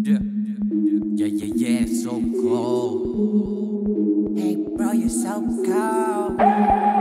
Yeah, yeah, yeah, yeah, so cold. Hey, bro, you're so cold.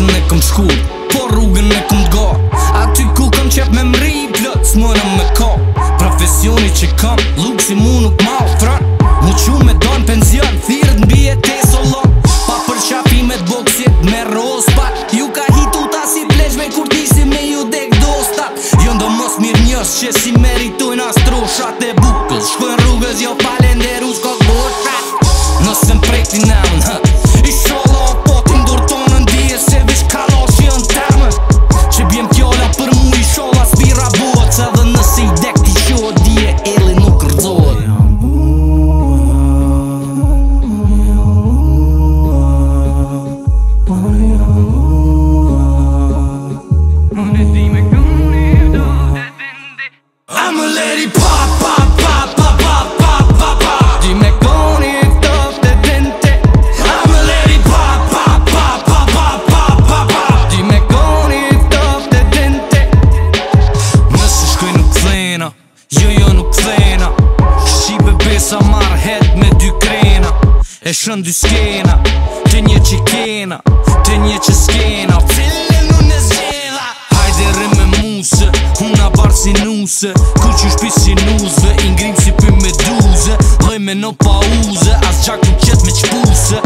natën e këm shku Po rrugën e këm t'ga Aty ku këm qep me mri Plët s'mëna me ka Profesioni që kam Lukë si mu nuk ma ofran Mu që me dojnë penzion Thirët n'bi e te solon Pa për qapi me t'boksit Me rros pat Ju ka hitu ta si plejshme Kur t'isi me ju dek dostat Jo ndo mos mirë njës që si hetë me dy krena E shën dy skena Të një që kena Të një që skena Cilë në në zgjela Hajde rë me musë Una barë si nusë Ku që shpi si Ingrim si për me duze Lëj me në pauze As qak në qëtë me qëpuse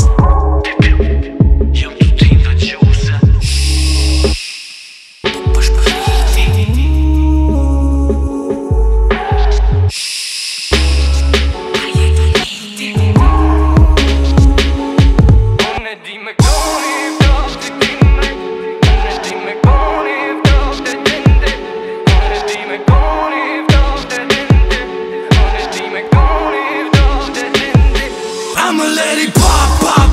I'ma let it pop, pop